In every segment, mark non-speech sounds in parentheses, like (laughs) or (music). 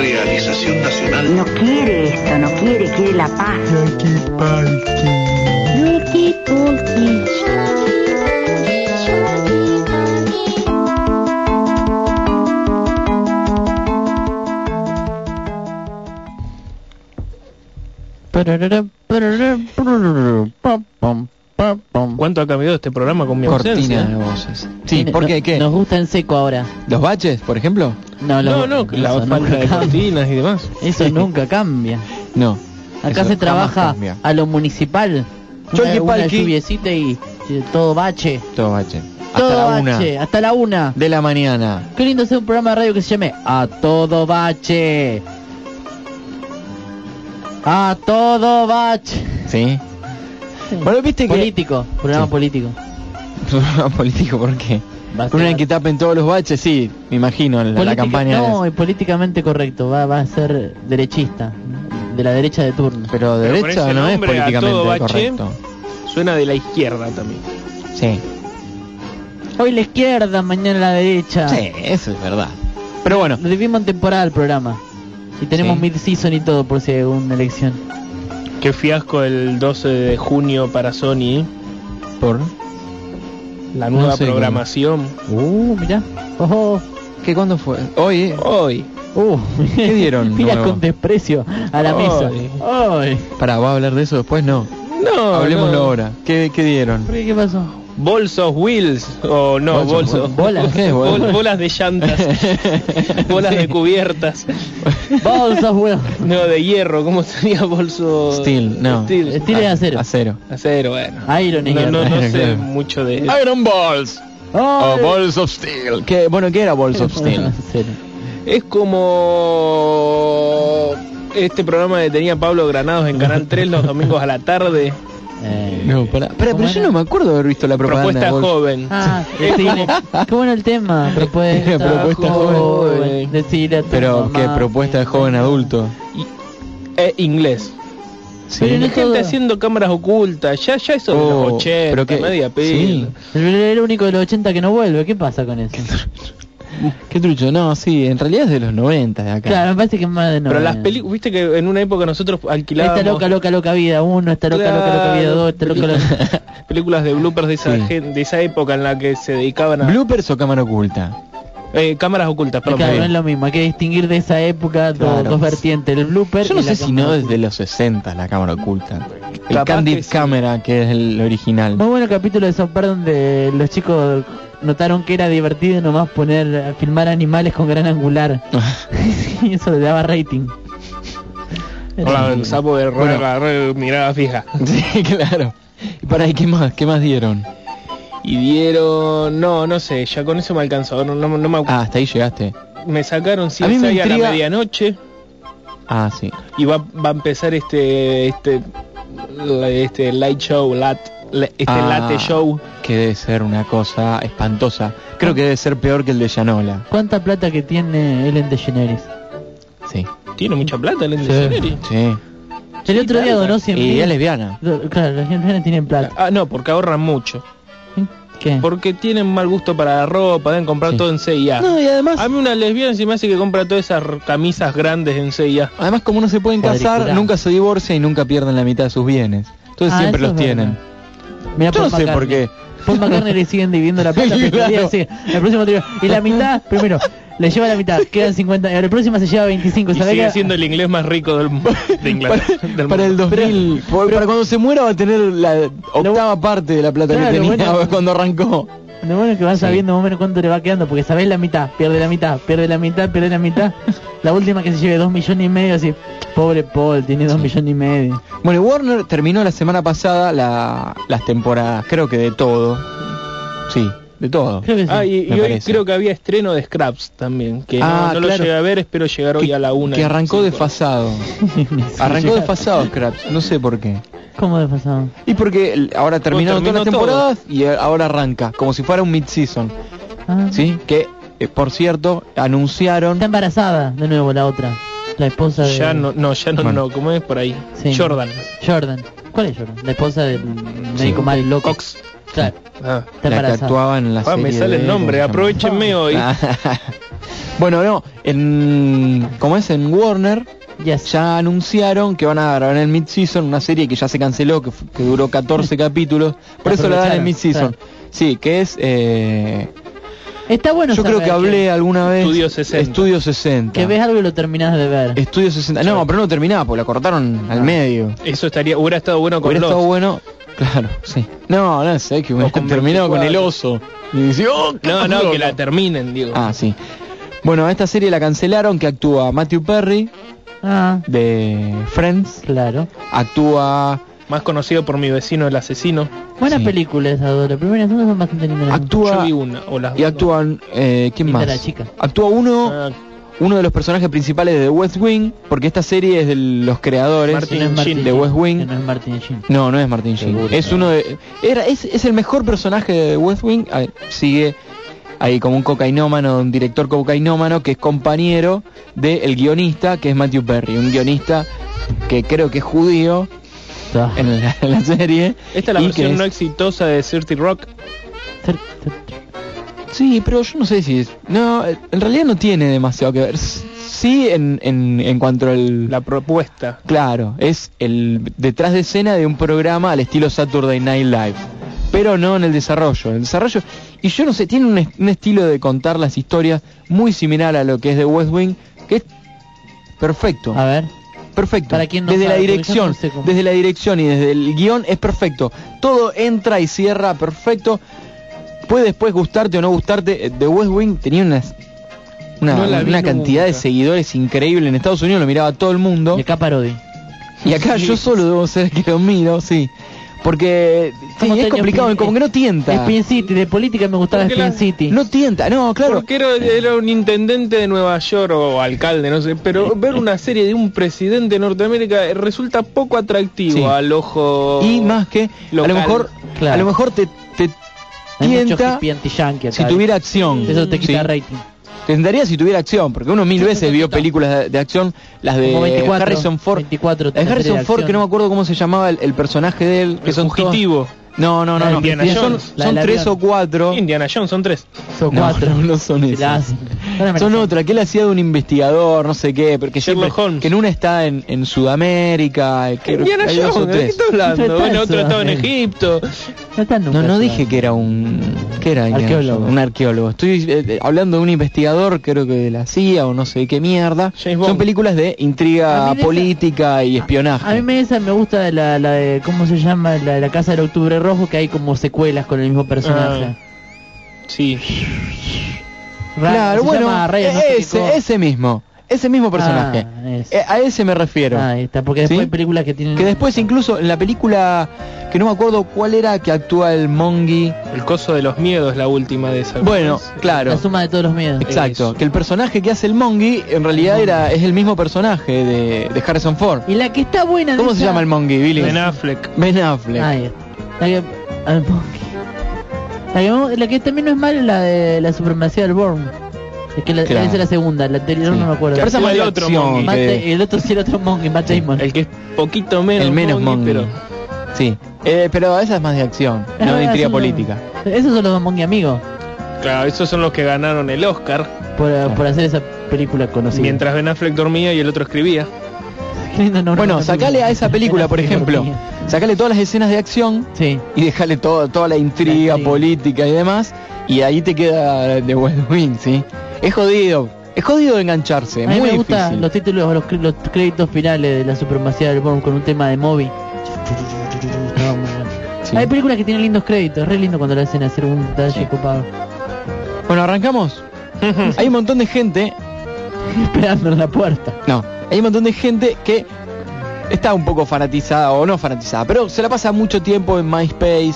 Realización nacional. No quiere esto, no quiere, quiere la paz. Puki. ¿Cuánto ha cambiado este programa con mi Cortina ausencia? de voces. Sí, Tiene- ¿por qué? no- ¿Qué? Nos gusta en seco ahora. ¿Los baches, por ejemplo? No, No, lo- no, que la falta de cortinas y demás. Eso nunca cambia. No. Acá se trabaja cambia. a lo municipal. Yo Una, una lluviecita y, y todo bache. Todo bache. Hasta Todo la bache, una hasta la una. de la mañana. Qué lindo hacer un programa de radio que se llame A Todo Bache. A Todo Bache. ¿Sí? Bueno, viste que... Político, programa Sí. político. (laughs) político, ¿por qué? Va a Con una ser- que tapen todos los baches, sí, me imagino, la, campaña. No, y políticamente correcto, va, va a ser derechista, de la derecha de turno. Pero Pero derecha no es políticamente correcto. Suena de la izquierda también. Sí. Hoy la izquierda, mañana la derecha. Sí, eso es verdad. Pero bueno, Lo dividimos en temporada el programa. Y tenemos Sí. mid-season y todo por si hay una elección. Qué fiasco el 12 de junio para Sony. por... La nueva sé programación. Uh, mirá. Ojo. ¿Qué cuándo fue? Hoy, ¿eh? Hoy. Uh, (laughs) ¿Qué dieron (laughs) Mira nuevo? con desprecio a la mesa. Ay. Pará, ¿va a hablar de eso después? No. No, Hablemoslo no. ahora. ¿Qué, qué dieron? ¿Qué pasó? Bolsos Wheels. O no, Bolsos, bolsos. bolas. ¿Qué Bol- bolas? de llantas. (laughs) bolas de cubiertas. Bolsas, weón. No, de hierro. ¿Cómo sería bolso? Steel, no. Steel. Steel es acero. Acero. Acero, bueno. Iron No, no, no sé (laughs) Claro. mucho de eso. Iron Balls. O Balls of Steel. ¿Qué, bueno, ¿qué era Balls of (laughs) Steel? Es como este programa que tenía Pablo Granados en Canal 3 los domingos a la tarde. Eh, No. Pará, ¿cómo pero yo era? no me acuerdo de haber visto la propaganda. Propuesta de joven. Ah, decile. (laughs) (laughs) Qué bueno el tema. (laughs) Propuesta, Propuesta joven. joven. Decile a tu Pero, mamá ¿qué propuesta de joven adulto? Eh, inglés. Sí. Pero La no gente todo. haciendo cámaras ocultas, ya ya eso de Oh, los 80, pero que- media pila. sí. El, el único de los 80 que no vuelve. ¿Qué pasa con eso? Qué trucho. No, sí, en realidad es de los 90 de acá. Claro, me parece que es más de Pero las películas, viste que en una época nosotros alquilábamos Esta loca, loca, loca vida uno, esta loca, loca, loca vida dos, esta loca, loca... (laughs) películas de bloopers de esa Sí. de esa época en la que se dedicaban a ¿Bloopers o cámara oculta? eh, cámaras ocultas, perdón. Claro, no es lo mismo, hay que distinguir de esa época dos, Claro. dos vertientes, el blooper Yo no y la sé si no desde los 60 la cámara oculta. El Capaz Candid que sí. Camera, que es el original. Muy buen capítulo de South Park donde los chicos notaron que era divertido nomás poner, filmar animales con gran angular. (laughs) y eso le daba rating. Hola, el sapo de Bueno. re- mirada fija. (laughs) sí, claro. Y para ahí, ¿qué más? ¿Qué más dieron? Y dieron, no, no sé, ya con eso me alcanzó, no, no, no me, Ah, hasta ahí llegaste. me sacaron a mí me CSI a, la intriga- medianoche Ah, sí. y va, va a empezar este este la- este light show, lat, la- este Ah, late show. Que debe ser una cosa espantosa. Creo que debe ser peor que el de Yanola. ¿Cuánta plata que tiene Ellen DeGeneres? Sí. Tiene mucha plata el Sí. Generi. Sí. El otro día donó 100 Y mil. es lesbiana. Claro, los lesbianas tienen plata. Ah, no, porque ahorran mucho. ¿Qué? Porque tienen mal gusto para la ropa, deben comprar Sí. todo en CIA. No, y además, A mí una lesbiana se me hace que compra todas esas camisas grandes en CIA. además como no se pueden casar, nunca se divorcia y nunca pierden la mitad de sus bienes. Entonces Ah, siempre los tienen. Mirá Yo no sé por qué. Paul McCartney le siguen dividiendo la plata, (laughs) pero Claro. el próximo trío. Y la mitad, primero, le lleva la mitad, quedan 50. El próximo se lleva 25. Y ¿sabés sigue siendo el inglés más rico del, (laughs) de Inglaterra. Para, del para el mundo. 2000, por- para cuando se muera va a tener la octava parte de la plata Claro, que tenía bueno. (laughs) cuando arrancó. Lo bueno es que van Sí. sabiendo más o menos cuánto le va quedando, porque sabés la mitad, pierde la mitad, pierde la mitad, pierde la mitad. (laughs) La última que se lleve dos millones y medio, así, pobre Paul, tiene dos millones y medio. Bueno, Warner terminó la semana pasada la- las temporadas, creo que de todo. Sí, de todo. Creo que sí. Ah, y, hoy parece. creo que había estreno de Scraps también, que no- Ah, no, lo claro. llegué a ver, espero llegar hoy Que- a la una. Que arrancó desfasado. (laughs) Arrancó desfasado Scraps, no sé por qué. ¿Cómo desfasado? Y porque ahora terminaron todas las todo. temporadas y ahora arranca, como si fuera un mid-season. Ah. ¿Sí? Que, eh, por cierto, anunciaron... Está embarazada, de nuevo, la otra. La esposa de... Ya no, no, ya no, Bueno. no, ¿cómo es por ahí? Sí. Jordan. Jordan. ¿Cuál es Jordan? La esposa del médico Sí. mal loco. Cox. Claro, Ah. está La que embarazada. actuaba en la Ah, serie me sale de- el nombre, ¿cómo aprovechenme hoy. (laughs) Bueno, no, en como es en Warner Yes. ya anunciaron que van a grabar en el mid-season una serie que ya se canceló, que, duró 14 (laughs) capítulos, por eso la dan en mid-season. Sí, que es eh, Está bueno yo creo que hablé alguna vez Estudio 60. Estudio 60. que ves algo y lo terminás de ver. Estudio 60. No, pero no terminaba, porque la cortaron al Ah. medio. Eso estaría, hubiera estado bueno con Hubiera los. estado bueno. Claro, sí. No, no sé, que hubiera con terminado con el 24. oso. Y dice, "Oh, No, no, loco". que la terminen, digo. Ah, sí. Bueno, esta serie la cancelaron, que actúa Matthew Perry, Ah, de Friends. claro. Actúa... Más conocido por mi vecino el asesino. Buena Sí. película esa dos. Son bastante lindas. Yo Actúa... vi una, o las Y dos. actúan... Eh, ¿Quién más? la chica. Actúa uno... Ah, Uno de los personajes principales de The West Wing, porque esta serie es de los creadores Martin no es Martin de Sheen, West Wing. No es Martin Sheen. No, no es Martin Sheen. Seguro. Es uno de era es, es el mejor personaje de West Wing. Sigue ahí como un cocainómano, un director cocainómano que es compañero del guionista que es Matthew Perry, un guionista que creo que es judío en la, en la serie. Esta es la versión no exitosa de Dirty Rock. Sí, pero yo no sé si es no, en realidad no tiene demasiado que ver. Sí en, en, en cuanto al La propuesta. Claro, es el detrás de escena de un programa al estilo Saturday Night Live, pero no en el desarrollo. El desarrollo y yo no sé, tiene un, est- un estilo de contar las historias muy similar a lo que es de West Wing, que es perfecto, A ver. perfecto. para quien no desde la sabe, dirección, no sé cómo. desde la dirección y desde el guion es perfecto. Todo entra y cierra perfecto. Puede después gustarte o no gustarte. Eh, The West Wing tenía unas una, No una cantidad de seguidores increíble en Estados Unidos, lo miraba todo el mundo. Y acá parodi. Y acá Sí. yo solo debo ser el que lo miro, sí. Porque sí, es complicado, Spin- como que no tienta. Spin City, de política me gustaba Spin la- City. No tienta, no, claro. Porque era, era un intendente de Nueva York o alcalde, no sé, pero ver una serie de un presidente de Norteamérica eh, resulta poco atractivo Sí. al ojo. Y más que, a lo mejor, Claro. a lo mejor te, te tienta si tuviera acción. Eso te quita Sí. rating. Tentaría si tuviera acción, porque uno mil veces vio películas de, de acción, las de Como 24, Harrison Ford. 24 La de serie Harrison Ford, que no me acuerdo cómo se llamaba el, el personaje de él, que El son fugitivo. No, no, no, no. Indiana son, Jones. La son del tres o cuatro. Indiana Jones son tres. Son No, cuatro. no, (laughs) no son esas. me Son otra, que él hacía de un investigador, no sé qué, pero que Sherlock siempre, Holmes. que en una está en, en Sudamérica, que Indiana hay dos o Jones, ¿de qué estás hablando? Está Bueno, en otro estaba en. Egipto. No, No, no dije que era un... ¿Qué era? Indiana Arqueólogo. Jones? Un arqueólogo. Estoy eh, eh, hablando de un investigador, creo que de la CIA o no sé qué mierda. Son películas de intriga de esa- política y espionaje. A mí me esa me gusta la, la de cómo se llama la de la casa del octubre rojo que hay como secuelas con el mismo personaje. Ah, Sí. Ra- Claro, se bueno, Ryan, no ese, ese mismo. Ese mismo personaje. Ah, ese. Eh, a ese me refiero. Ah, ahí está, porque después ¿Sí? hay películas que tienen Que después incluso en la película, que no me acuerdo cuál era, que actúa el Mongi. El coso de los miedos, la última de esa. Bueno, claro. la suma de todos los miedos. Exacto, Eso. que el personaje que hace el Mongi en realidad era es el mismo personaje de, de Harrison Ford. Y la que está buena de ¿Cómo se esa- llama el Mongi, Billy? Ben Affleck. Ben Affleck. Ahí está. La que, al monkey. La que, la que también no es mala es la de la supremacía del Born. Es que la, Claro. esa es la segunda, la anterior Sí. no me acuerdo. Pero esa el otro. Matt el otro sí, el otro Monkey, Matt Damon. El que es poquito menos. el menos Mongi. pero. Sí, eh, pero esa es más de acción, Ah, (laughs) no de intriga los- política. Esos son los dos Monkey amigos Claro, esos son los que ganaron el Oscar. por, por hacer esa película conocida. Mientras Ben Affleck dormía y el otro escribía. Bueno, sacale a esa película, por ejemplo, sacale todas las escenas de acción Sí. y dejale todo, toda la intriga La intriga. política y demás, y ahí te queda de West Wing, ¿sí? Es jodido, es jodido de engancharse, A mí muy me gustan los títulos, los, los créditos finales de la supremacía del Born con un tema de Moby. Sí. Hay películas que tienen lindos créditos, es re lindo cuando le hacen hacer un detalle Sí. copado. Bueno, arrancamos. (laughs) Hay un montón de gente, (laughs) Esperando en la puerta. no, hay un montón de gente que está un poco fanatizada o no fanatizada, pero se la pasa mucho tiempo en MySpace.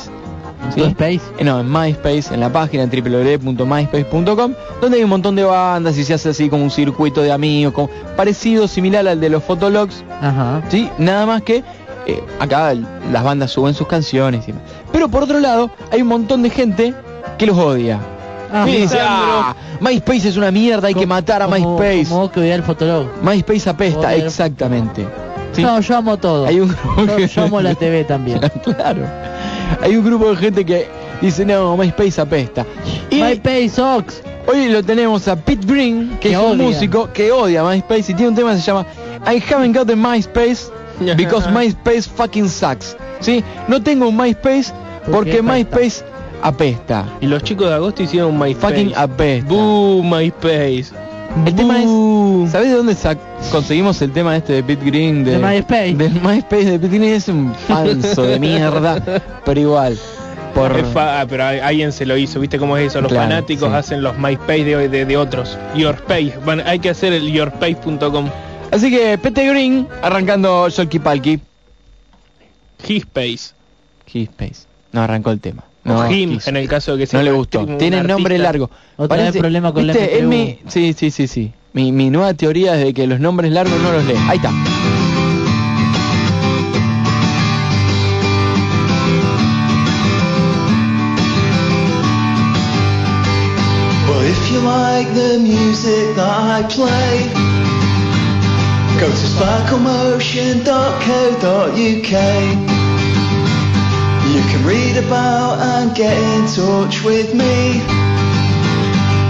¿sí? ¿Tu Space? Eh, No, en MySpace, en la página www.myspace.com, donde hay un montón de bandas y se hace así como un circuito de amigos, como parecido, similar al de los Fotologs, Ajá. ¿sí? Nada más que eh, acá el- las bandas suben sus canciones y. Pero por otro lado, hay un montón de gente que los odia. Ah, y dice, Sandro. ah, MySpace es una mierda, hay que matar a como- MySpace. Como vos que odias el fotolog. MySpace apesta, exactamente. ¿sí? No, yo amo todo. Hay un grupo yo, que- yo amo la TV (laughs) también. claro. Hay un grupo de gente que dice, no, MySpace apesta. Y MySpace Ox. Hoy lo tenemos a Pete Green, que, Que es un odia. músico que odia MySpace y tiene un tema que se llama I haven't got the MySpace because (laughs) MySpace fucking sucks. ¿Sí? No tengo un MySpace porque Porque. MySpace apesta. Y los chicos de agosto hicieron un MySpace. Fucking apesta. Boo, MySpace. El tema Boo. es, ¿sabes de dónde sac- conseguimos el tema este de Pete Green? De MySpace. Del MySpace de Pete Green es un falso de mierda, (laughs) pero igual. Por, ah, pero alguien se lo hizo, ¿viste cómo es eso? Los Claro, fanáticos sí. hacen los MySpace de, de, de otros. Yourspace. Bueno, hay que hacer el yourspace.com. Así que Pete Green arrancando Sholky Palky. Hispace. Space. No arrancó el tema. No, o Him, His- en el caso de que sea no le gustó. Tiene nombre largo. Otra vez problema con la ¿viste? Él FPU. mi- Sí, sí, sí, sí. Mi, mi nueva teoría es de que los nombres largos no los lee. Ahí está. Well, if you like the music that I play, go to sparklemotion.co.uk. You can read about and get in touch with me.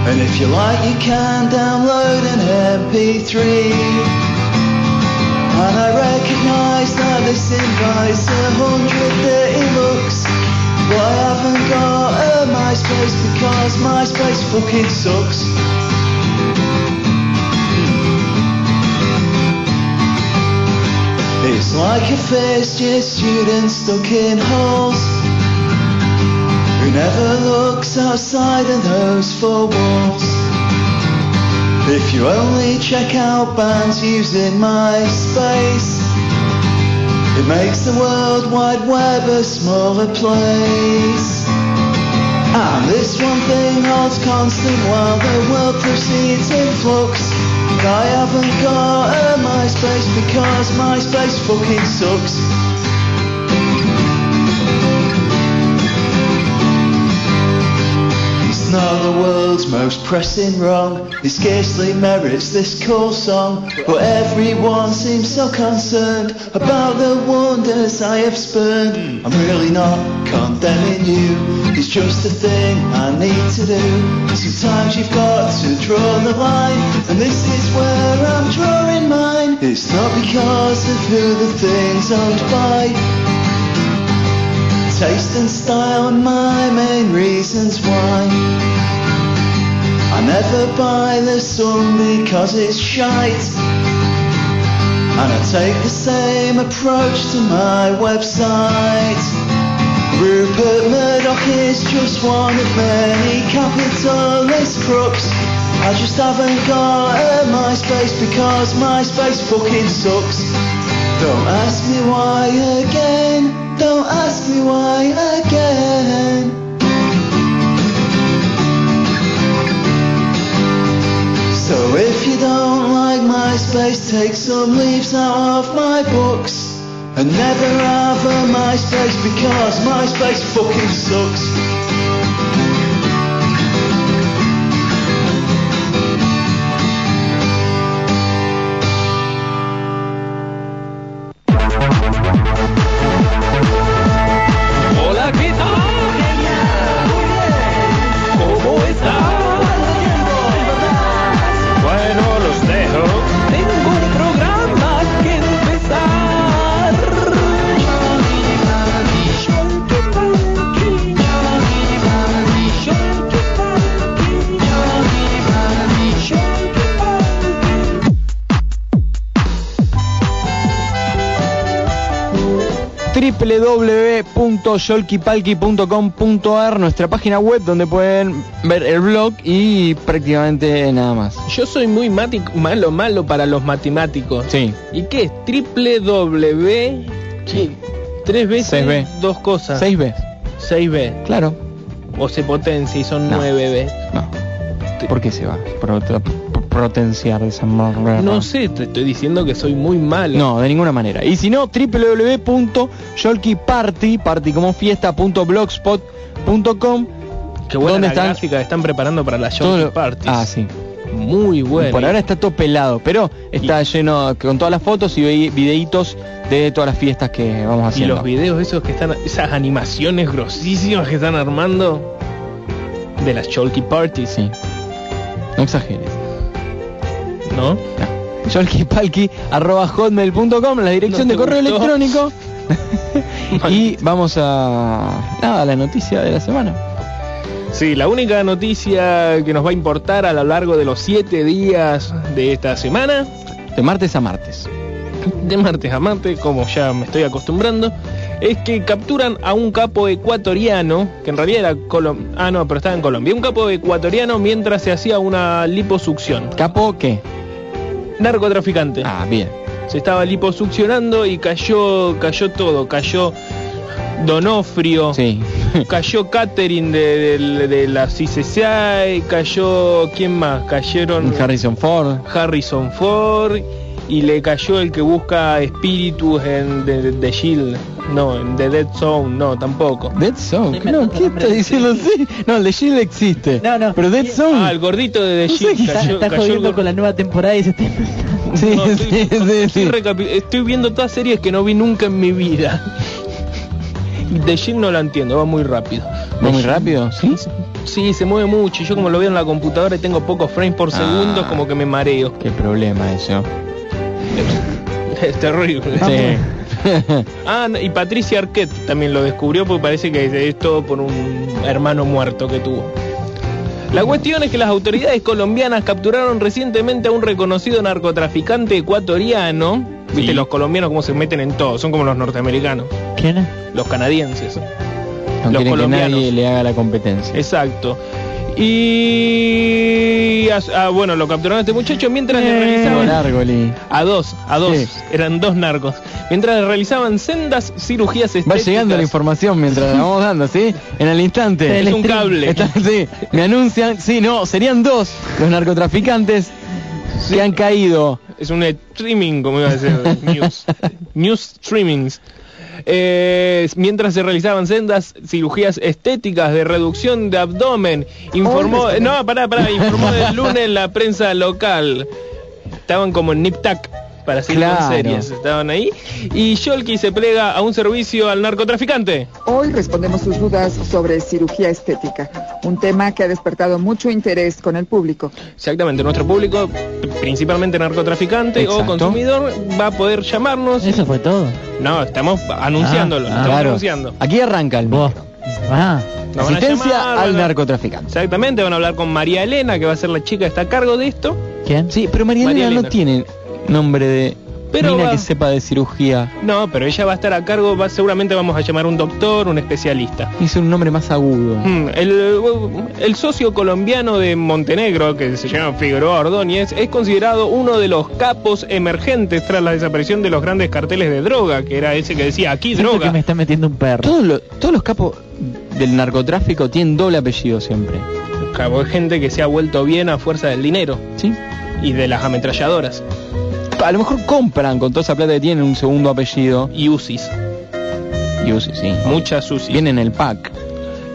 And if you like, you can download an MP3. And I recognise that this invites a hundred dirty looks. But I haven't got a MySpace because MySpace fucking sucks. It's like a first year student stuck in halls who never looks outside of those four walls. If you only check out bands using MySpace, it makes the World Wide Web a smaller place. And this one thing holds constant while the world proceeds in flux. I haven't got a MySpace because MySpace fucking sucks. It's not the world's most pressing wrong. It scarcely merits this cool song. But everyone seems so concerned about the wonders I have spurned. I'm really not condemning you. It's just a thing I need to do. Sometimes you've got to draw the line. And this is where I'm drawing mine. It's not because of who the thing's owned by. Taste and style are my main reasons why. I never buy the sun because it's shite. And I take the same approach to my website. Rupert Murdoch is just one of many capitalist crooks. I just haven't got a MySpace because MySpace fucking sucks. Don't ask me why again. Don't ask me why again. So if you don't like MySpace, take some leaves out of my books. And never have a MySpace because MySpace fucking sucks. www.yolkipalki.com.ar nuestra página web donde pueden ver el blog y prácticamente nada más. Yo soy muy malo, malo para los matemáticos. Sí. ¿Y qué es? Triple W. ¿Qué? Tres veces Seis B. dos cosas. 6B. 6B. Claro. O se potencia y son No. 9B. No. ¿Por qué se va? Pro- pro- potenciar de esa manera. No sé, te estoy diciendo que soy muy malo. No, de ninguna manera. Y si no, www.yolkiparty, party como fiesta, punto blogspot.com, Qué buena ¿Dónde la están? gráfica que están preparando para la lo- Parties. Ah, sí. Muy bueno. Por ahora está todo pelado, pero está lleno con todas las fotos y vi- videitos de todas las fiestas que vamos Y haciendo. los videos esos que están, esas animaciones grosísimas que están armando de las Cholky Parties. Sí. No exageres. ¿No? Yolkipalki arroba hotmail.com, la dirección No de correo gustó. electrónico. (laughs) y vamos a nada, a la noticia de la semana. Sí, la única noticia que nos va a importar a lo largo de los siete días de esta semana, De martes a martes. de martes a martes, como ya me estoy acostumbrando, es que capturan a un capo ecuatoriano, que en realidad era colom ah no, pero estaba en Colombia, un capo ecuatoriano mientras se hacía una liposucción. ¿Capo qué? Narcotraficante. Ah, bien. Se estaba liposuccionando y cayó, cayó todo, cayó Donofrio, Sí. (laughs) cayó Catherine de, de- de la CCCI, cayó, ¿quién más? Cayeron Harrison Ford. Harrison Ford y le cayó el que busca espíritus en The, The Shield, no, en The Dead Zone, no, tampoco. Dead Zone. Sí, No, ¿qué está diciendo así? No, el de Shield existe. No, no. Pero Dead Zone. Ah, el gordito de The No sé Shield Está, cayó, está cayó el jodiendo gor- con la nueva temporada y se está Sí, No, sí, estoy, sí, estoy sí. viendo todas series que no vi nunca en mi vida. The Shield no la entiendo, va muy rápido. ¿Va muy rápido? ¿Sí? Sí, se mueve mucho. y Yo como lo veo en la computadora y tengo pocos frames por Ah. segundo, como que me mareo. Qué problema eso. Es (laughs) terrible. Sí. (laughs) Ah, y Patricia Arquette también lo descubrió porque parece que es todo por un hermano muerto que tuvo. La cuestión es que las autoridades colombianas capturaron recientemente a un reconocido narcotraficante ecuatoriano. Viste, Sí. los colombianos como se meten en todo, son como los norteamericanos, ¿Quién es? los canadienses. No Los que colombianos. nadie le haga la competencia. Exacto. Y ah, bueno, lo capturaron a este muchacho mientras le Eh. Realizaban largo, a dos, a dos, Sí. eran dos narcos. Mientras le realizaban sendas cirugías Va estéticas. llegando la información mientras la vamos dando, ¿sí? En el instante. Es un cable. Está- sí, me anuncian, sí, no, serían dos los narcotraficantes que han caído. Es un streaming, como iba a decir, (laughs) news. news streamings. Eh, mientras se realizaban sendas cirugías estéticas de reducción de abdomen, informó, no, pará, pará, informó el lunes la prensa local. Estaban como en Nip-Tac para seguir con Claro. series, estaban ahí. Y Sholky se plega a un servicio al narcotraficante. Hoy respondemos sus dudas sobre cirugía estética, un tema que ha despertado mucho interés con el público. Exactamente, nuestro público, principalmente narcotraficante o consumidor, va a poder llamarnos. Eso fue todo. No, estamos anunciándolo, Ah, estamos Claro. anunciando. Aquí arranca el Vos. Ah, Asistencia llamar, al narcotraficante. Exactamente, van a hablar con María Elena, que va a ser la chica que está a cargo de esto. ¿quién? Sí, pero María María Elena no Elena. tiene nombre de Pero mina va- que sepa de cirugía. No, pero ella va a estar a cargo, va, seguramente vamos a llamar a un doctor, un especialista. Hizo un nombre más agudo. Hmm, El, el socio colombiano de Montenegro, que se llama Figueroa Ordóñez, es considerado uno de los capos emergentes tras la desaparición de los grandes carteles de droga, que era ese que decía aquí Siento droga. que me está metiendo un perro. Todos los, todos los capos del narcotráfico tienen doble apellido siempre. Cabo de gente que se ha vuelto bien a fuerza del dinero ¿Sí? y de las ametralladoras A lo mejor compran con toda esa plata que tienen un segundo apellido. y UCIs, Y us- sí. muchas UCIs. Viene en el pack.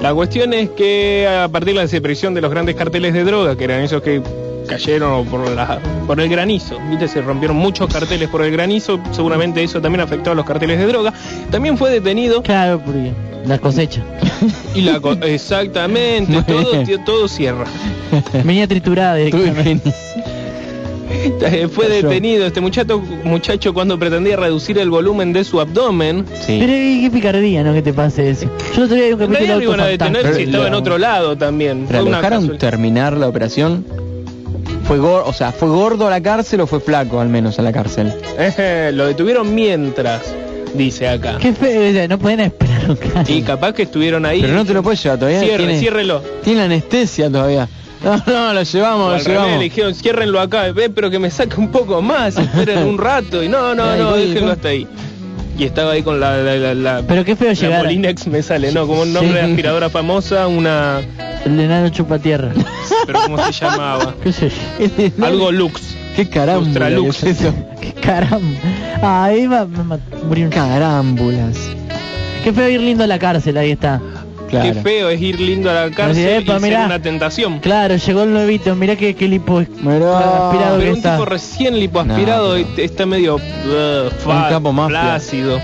La cuestión es que a partir de la desaparición de los grandes carteles de droga, que eran esos que cayeron por, la, por el granizo, ¿viste? se rompieron muchos carteles por el granizo, seguramente eso también afectó a los carteles de droga. También fue detenido Claro, porque la cosecha. y la co- (laughs) exactamente todo todo cierra. Venía triturada directamente. (laughs) Eh, Fue Cayó. detenido este muchacho muchacho cuando pretendía reducir el volumen de su abdomen. Sí. Pero ¿y qué picardía, ¿no? Que te pase eso. Yo hay un En capítulo lo iban a de detener Pero si estaba en otro lado también. Pero ¿lo dejaron casual- terminar la operación? ¿Fue gordo, o sea, fue gordo a la cárcel o fue flaco al menos a la cárcel? (laughs) Lo detuvieron mientras, dice acá. Qué feo, no pueden esperar un caso. Y capaz que estuvieron ahí. Pero no te lo puedes llevar todavía. Cierre, tiene, ciérrelo. Tiene anestesia todavía. No, no, lo llevamos, al lo revés, le llevamos. dijeron, ciérrenlo acá, ve, pero que me saque un poco más, esperen un rato. Y no, no, (laughs) no, déjenlo hasta ahí. Y estaba ahí con la, la, la, la- Pero qué feo la llegar. Molinex me sale, ¿no? Como un nombre de aspiradora famosa, una... El enano chupa tierra. Pero ¿cómo se llamaba? (laughs) ¿Qué sé yo? (laughs) Algo Lux. Qué carámbula. Ultralux. ¿qué es eso? Qué caramba. Ahí va, ma- murió un Carámbulas. Qué feo ir lindo a la cárcel, ahí está. Claro. Qué feo es ir lindo a la cárcel Epa, y ser mirá. una tentación. Claro, llegó el nuevito, mirá qué, qué lipo Mirá. aspirado que Pero un está. tipo recién lipoaspirado No, t- está medio uh, fat, capo más plácido.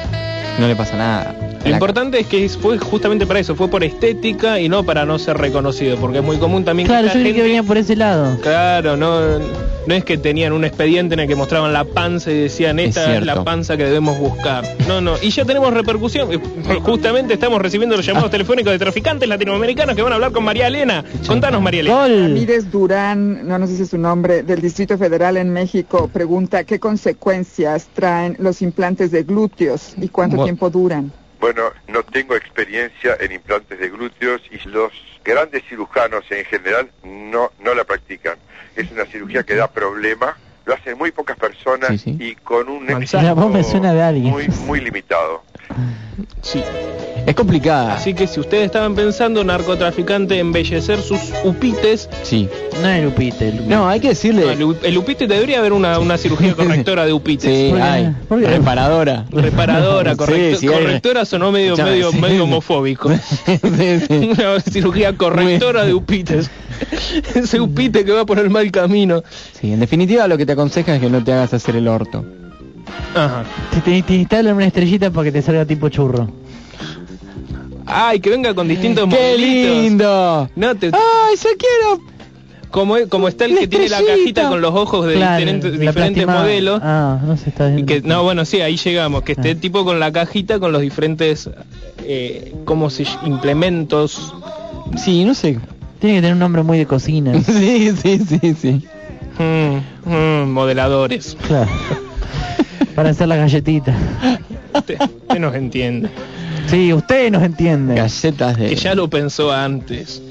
No le pasa nada. Lo importante es que fue justamente para eso, fue por estética y no para no ser reconocido, porque es muy común también Claro, que yo esta creí que gente- venía por ese lado. Claro, no, no es que tenían un expediente en el que mostraban la panza y decían Es esta es, la panza que debemos buscar. No, no, y ya tenemos repercusión. Eh, (laughs) Justamente estamos recibiendo los llamados telefónicos de traficantes latinoamericanos que van a hablar con María Elena. Contanos, María Elena. Gol. Ramírez Durán, no nos dice su nombre, del Distrito Federal en México, pregunta qué consecuencias traen los implantes de glúteos y cuánto Bueno. tiempo duran. Bueno, no tengo experiencia en implantes de glúteos y los grandes cirujanos en general no, no la practican. Es una cirugía que da problema, lo hacen muy pocas personas Sí, sí. y con un Manzana. La voz me suena de alguien. muy, muy limitado. Sí. Es complicada. Así que si ustedes estaban pensando, narcotraficante, embellecer sus upites, Sí. No es Lupite. Lupite. No, hay que no, decirle. el, el upite debería haber una, una cirugía (laughs) correctora de upites. Sí. Reparadora. Reparadora, Sí, correcto- sí, hay- correctora sonó medio, medio, sí. medio homofóbico. (laughs) Sí, sí. (laughs) Una cirugía correctora de upites. Ese upite que va por el mal camino. Sí, en definitiva lo que te aconseja es que no te hagas hacer el orto. Ajá. Te, te, te instalan una estrellita para que te salga tipo churro. Ay, que venga con distintos ¡Qué modelitos. lindo! No te, ¡Ay, yo quiero! como, como está el La que tiene la cajita con los ojos de Claro, diferentes, diferentes modelos. Ah, no se está viendo. que, no, bueno, sí, ahí llegamos. Que esté Ah. tipo con la cajita con los diferentes, eh, ¿cómo se implementos? Sí, no sé. Tiene que tener un nombre muy de cocina. (laughs) Sí, sí, sí, sí. Mm, mm, modeladores. claro. (laughs) Para hacer las galletitas. Usted, usted nos entiende. Sí, usted nos entiende. Galletas de... Que ya lo pensó antes.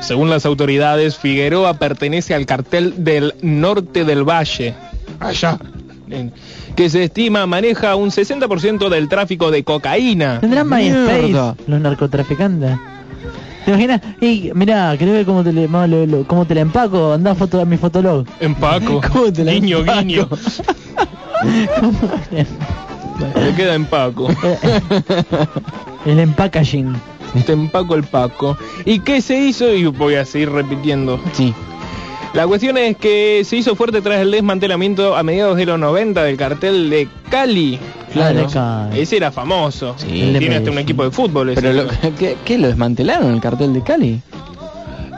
Según las autoridades, Figueroa pertenece al cartel del norte del valle, allá, en- que se estima maneja un 60% del tráfico de cocaína. ¿Tendrán MySpace los narcotraficantes? ¿Te imaginas? Y mirá, ¿querés ver cómo te, le, lo- lo- cómo te la empaco? Andá a, foto, a mi fotolog. En Paco. (laughs) ¿Cómo te la guiño, empaco? guiño. (laughs) Se queda en Paco. (laughs) El empackaging. Te empaco el Paco. ¿Y qué se hizo? Y voy a seguir repitiendo. Sí. La cuestión es que se hizo fuerte tras el desmantelamiento a mediados de los 90 del cartel de Cali. Claro. Dale, ca- Ese era famoso. Sí. Tiene hasta un equipo de fútbol. ese. Pero lo, (laughs) ¿qué, qué, lo desmantelaron el cartel de Cali?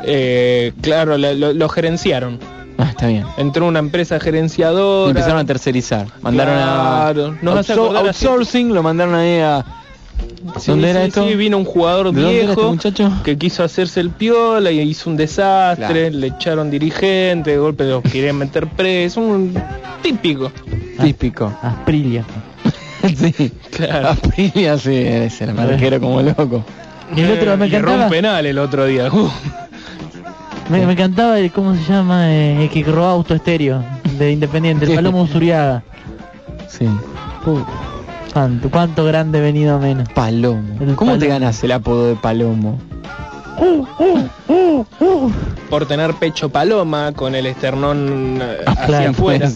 Eh, claro, lo, lo- lo gerenciaron. Ah, está bien. Entró una empresa gerenciadora. Empezaron a tercerizar. Mandaron Claro. a Nos hace outso- acordar así. outsourcing, lo mandaron ahí a Sí, ¿Dónde era sí, esto? sí, vino un jugador ¿De dónde era viejo este muchacho? que quiso hacerse el piola y hizo un desastre, Claro. le echaron dirigente, de golpe lo querían meter preso, un típico. típico. Asprilia. (laughs) sí. (laughs) Claro. Aprilia sí, es el marquero como loco. Y el otro me Eh, encantaba. un penal el otro día. (laughs) Uh, Me, me encantaba el, ¿cómo se llama? Eh, el que robó auto estéreo de Independiente, el Palomo Usuriaga. Sí. Cuánto, cuánto grande venido a menos. Palomo. El ¿Cómo te ganas el apodo de Palomo? por tener pecho paloma con el esternón eh, hacia claro, afuera.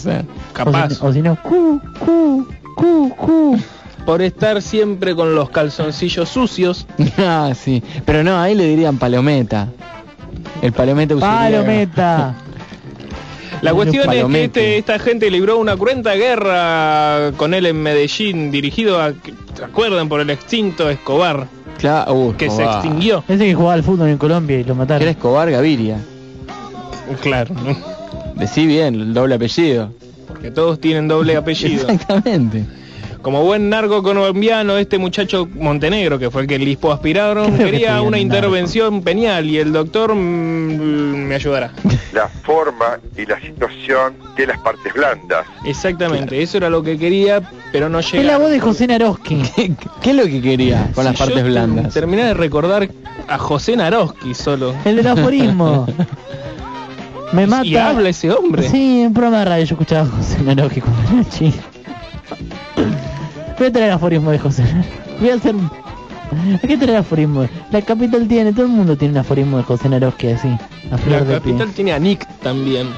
Capaz. O si no, cu, cu, cu, cu. Por estar siempre con los calzoncillos sucios. (laughs) ah, sí. Pero no, ahí le dirían palometa. El palometa Usuriaga. Palometa. (laughs) La cuestión es que este- esta gente libró una cruenta guerra con él en Medellín, dirigido a, ¿se acuerdan? Por el extinto Escobar, Claro, uh, que se extinguió. Ese que jugaba al fútbol en Colombia y lo Era mataron. Escobar Gaviria. Claro. Decí bien, el doble apellido. porque todos tienen doble apellido. (laughs) Exactamente. Como buen narco colombiano, este muchacho Montenegro, que fue el que el Lispo aspiraron, que quería una narco. intervención peñal y el doctor mm, me ayudará. (laughs) La forma y la situación de las partes blandas. Exactamente, eso era lo que quería, pero no llegó. Es la voz de José Naroski. (laughs) ¿Qué, qué es lo que quería con las partes blandas? Terminé de recordar a José Naroski solo. El del aforismo. (laughs) Me mata. Y habla ese hombre. Sí, en un programa de radio yo escuchaba a José Naroski cuando era chico. Voy a traer aforismo de José. Voy a hacer... ¿A qué traer aforismo? La capital tiene, todo el mundo tiene un aforismo de José Naroski así, a La de capital pie. tiene a Nick también.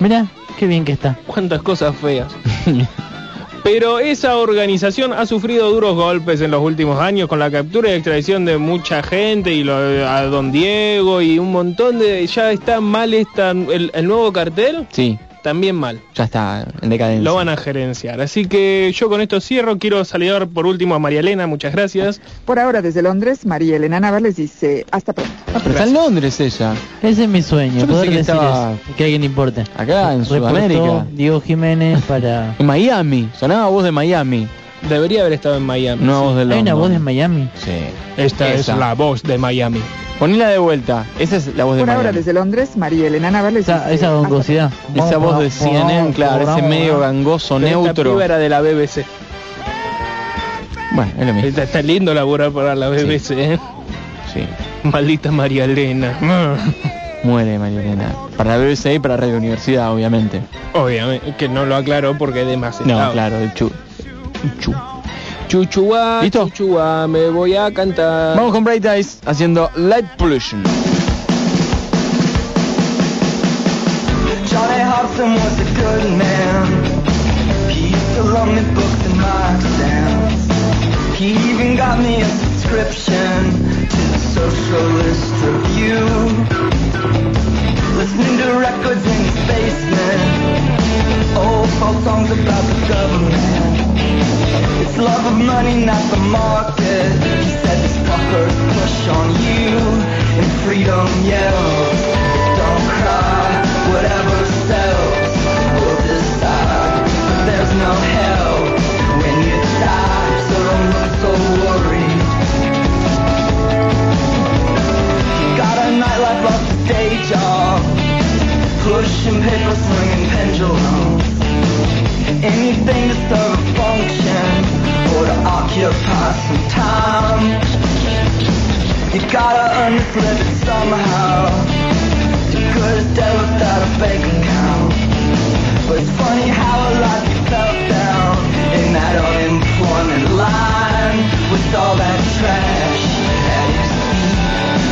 Mirá, qué bien que está. Cuántas cosas feas. (laughs) Pero esa organización ha sufrido duros golpes en los últimos años con la captura y extradición de mucha gente y lo, a Don Diego y un montón de... Ya está mal esta, el, el nuevo cartel. Sí. También mal. Ya está en decadencia. Lo van a gerenciar. Así que yo con esto cierro. Quiero saludar por último a María Elena. Muchas gracias. Por ahora, desde Londres, María Elena Navarro les dice hasta pronto. Ah, pero está en Londres ella. Ese es mi sueño, Yo poder que decir estaba eso, que alguien importe. Acá en Reportó Sudamérica. Diego Jiménez para... En Miami. Sonaba voz de Miami. Debería haber estado en Miami. No sí. voz de Hay una voz de Miami. Sí. Esta Esa. es la voz de Miami. Ponela de vuelta. Esa es la voz de Por ahora, Miami. desde Londres, María Elena Navarro Esa, esa hasta gongosidad. Esa voz de CNN, claro, ese medio gangoso, Esta neutro. piba era de la BBC. Bueno, es lo mismo. Está, está lindo laburar para la BBC, ¿eh? Sí. Maldita María Elena. (laughs) Muere María Elena. Para la BBC y para Radio Universidad, obviamente. Obviamente, que no lo aclaró porque es demasiado. No, claro, el chu. El chu. Chuchuá, ¿Listo? chuchuá, me voy a cantar. Vamos con Bright Eyes haciendo Light Pollution. Johnny Hobson was a good man. He used to loan me books and my exams. He even got me a subscription to the Socialist Review. Listening to records in his basement. Old folk songs about the government. It's love of money, not the market. He said this fuckers push on you and freedom yells. Don't cry, whatever sells. We'll decide, but there's no hell when you die. So don't look so worried. Got a nightlife, lost a day job. Pushing paper, swinging pendulums. Anything to serve a function or to occupy some time. You gotta earn this living somehow. You're good as dead without a bank account. But it's funny how a lot you fell down in that unemployment line with all that trash.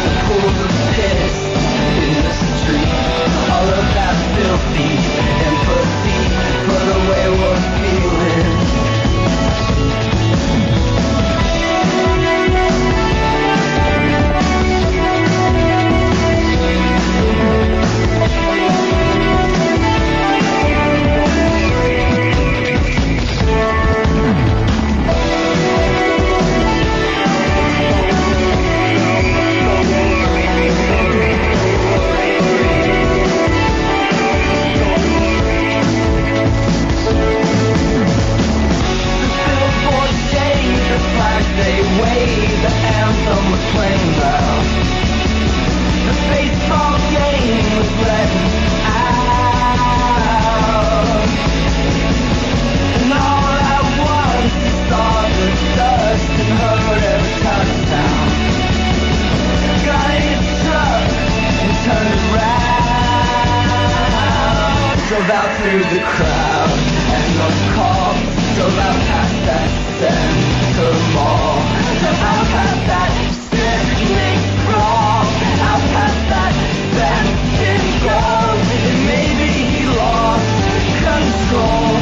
The of piss in the street. All playing loud. The baseball game was out. And all at once saw the dust and heard every touchdown. Got and turned around. Out through the crowd and out past that mall. Out past that gold.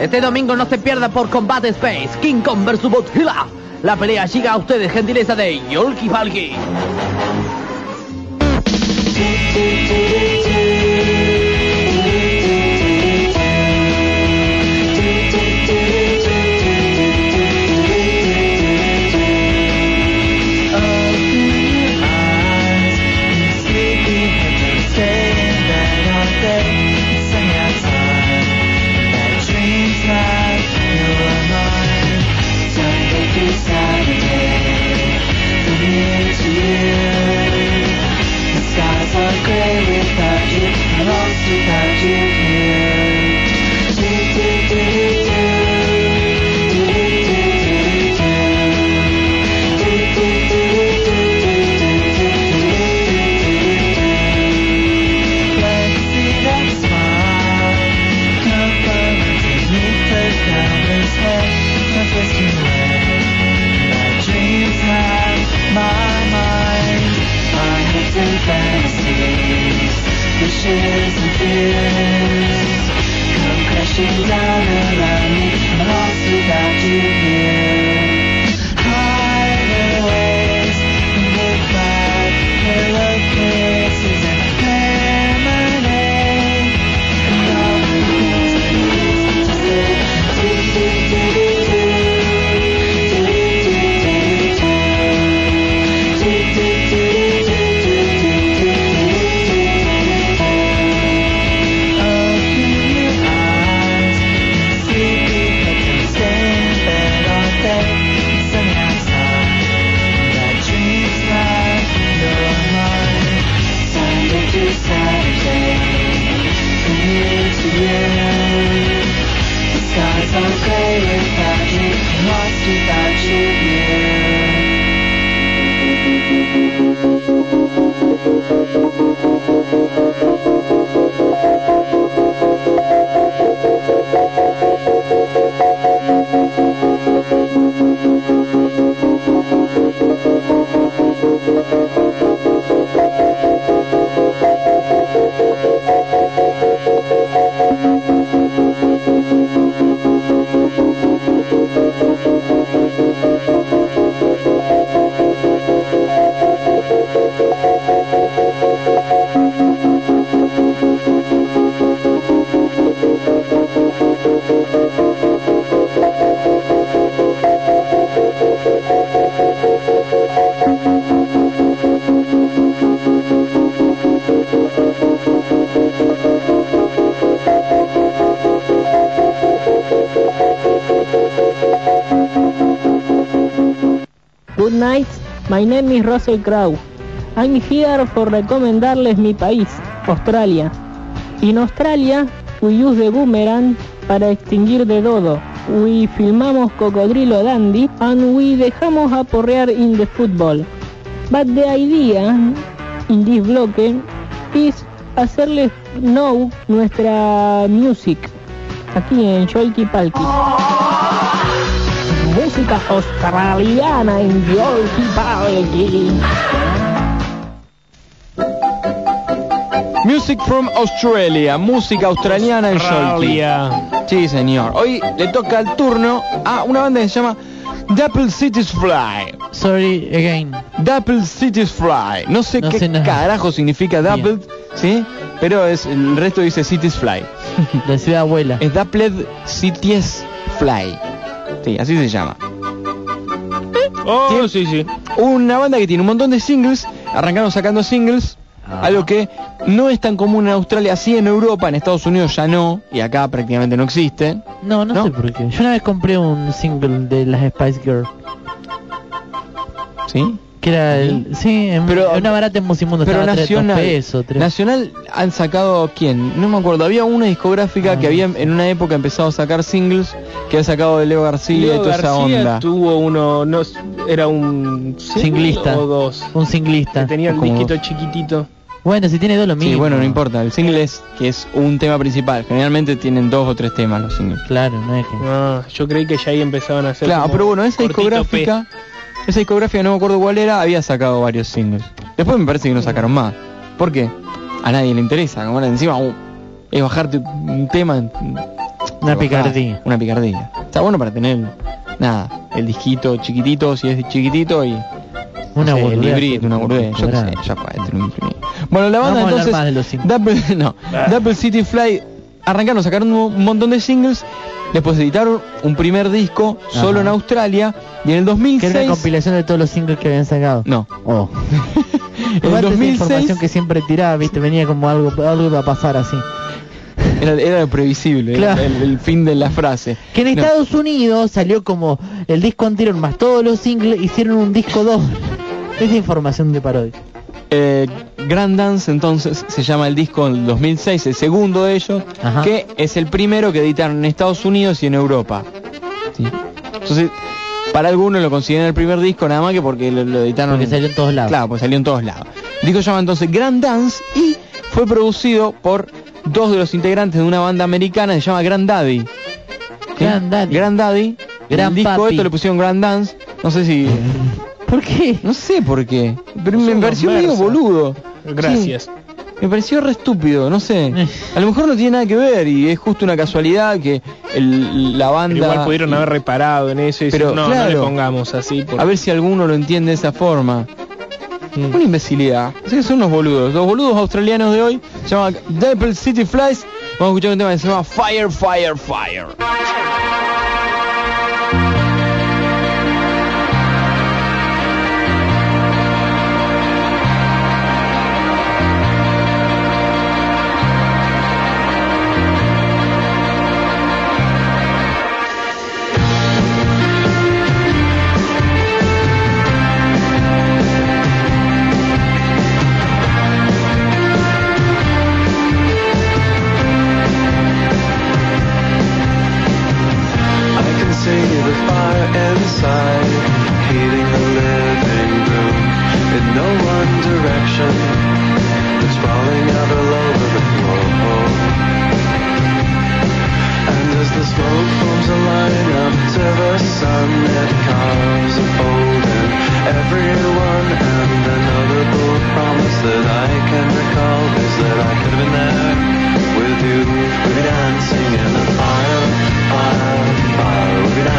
Este domingo no se pierda por Combate Space, King Kong vs Godzilla. La pelea llega a ustedes, gentileza de Yolki Palki. Fears and fears come crashing down around my name is Russell Crowe. I'm here for recomendarles mi país, Australia. In Australia, we use the boomerang para extinguir de dodo. We filmamos Cocodrilo Dandy and we dejamos a porrear in the football. But the idea in this bloque is hacerles know nuestra music aquí en Yolki Palki. Música australiana en Yolki Palki. Music from Australia, música australiana en Sholky. Australia. Sí, señor. Hoy le toca el turno a una banda que se llama Dapple Cities Fly. Sorry again. Dapple Cities Fly. No sé No qué sé carajo significa. Dapple, ¿sí? Pero es el resto dice Cities Fly. (laughs) La ciudad abuela. Es Dappled Cities Fly. Sí, así se llama. Oh, sí, sí. Una banda que tiene un montón de singles, arrancaron sacando singles, algo que no es tan común en Australia, sí en Europa, en Estados Unidos ya no, y acá prácticamente no existe. No, no, ¿No? sé por qué. Yo una vez compré un single de las Spice Girls. ¿Sí? Que era el... Sí, en, Pero- una barata en Musimundo Pero estaba 300 Nacional, pesos. tres- Nacional han sacado quién, no me acuerdo, había una discográfica Ah. que había en una época empezado a sacar singles, que ha sacado de Leo García y Leo toda esa onda. tuvo uno, no, era un single Singlista. o dos. Un singlista. Que tenía el disquito dos. chiquitito. Bueno, si tiene dos lo mismo. Sí, bueno, no importa, el single es que es un tema principal, generalmente tienen dos o tres temas los singles. Claro, no es que... Ah, yo creí que ya ahí empezaban a hacer. Claro, pero bueno, esa discográfica, esa discográfica no me acuerdo cuál era, había sacado varios singles. Después me parece que no sacaron más. ¿Por qué? A nadie le interesa, como ahora encima uh, es bajarte un tema. Una bajar, picardía. Una picardía. Está bueno para tener, nada, el disquito chiquitito, si es chiquitito y Una no sé, el boludez, librito, una yo qué sé, ya fue, este imprimí. Bueno, la banda Vamos a entonces más de los singles. Double, (laughs) no, Double City Fly arrancaron, sacaron un, un montón de singles, después editaron un primer disco solo Ajá. en Australia y en el Que era 2006 una compilación de todos los singles que habían sacado. no, Oh. (laughs) en el Igual esa información 2006 que siempre tiraba, viste, venía como algo, algo iba a pasar así. era, previsible, era el, el fin de la frase. Que en No. Estados Unidos salió como el disco anterior más todos los singles, hicieron un disco doble. (laughs) Esa información de parodia. Eh, Grand Dance entonces se llama el disco en el 2006, el segundo de ellos, Ajá. que es el primero que editaron en Estados Unidos y en Europa. Sí. Entonces, para algunos lo consideran el primer disco nada más que porque lo, lo editaron Porque en- salió en todos lados. Claro, pues salió en todos lados. El disco se llama entonces Grand Dance y fue producido por dos de los integrantes de una banda americana que se llama Grand Daddy. ¿Sí? Grand Daddy. Grand Daddy. Grand el disco Papi. esto le pusieron Grand Dance. No sé si... ¿Por qué? No sé por qué. Pero me pareció medio boludo. Gracias. Sí. Me pareció re estúpido, no sé. A lo mejor no tiene nada que ver y es justo una casualidad que el- la banda... Igual pudieron haber reparado en eso y decir, Pero, no, no le pongamos así. porque- A ver si alguno lo entiende de esa forma. Mm. Una imbecilidad. Así que son unos boludos. Los boludos australianos de hoy se llaman Devil City Flies. Vamos a escuchar un tema que se llama Fire, Fire, Fire. Inside, heating the living room in no one direction. It's falling out all over the floor. And as the smoke forms a line up to the sun, it carves a fold in everyone. And another bold promise that I can recall is that I could have been there with you. We'd be dancing in the fire, fire, fire. We'd be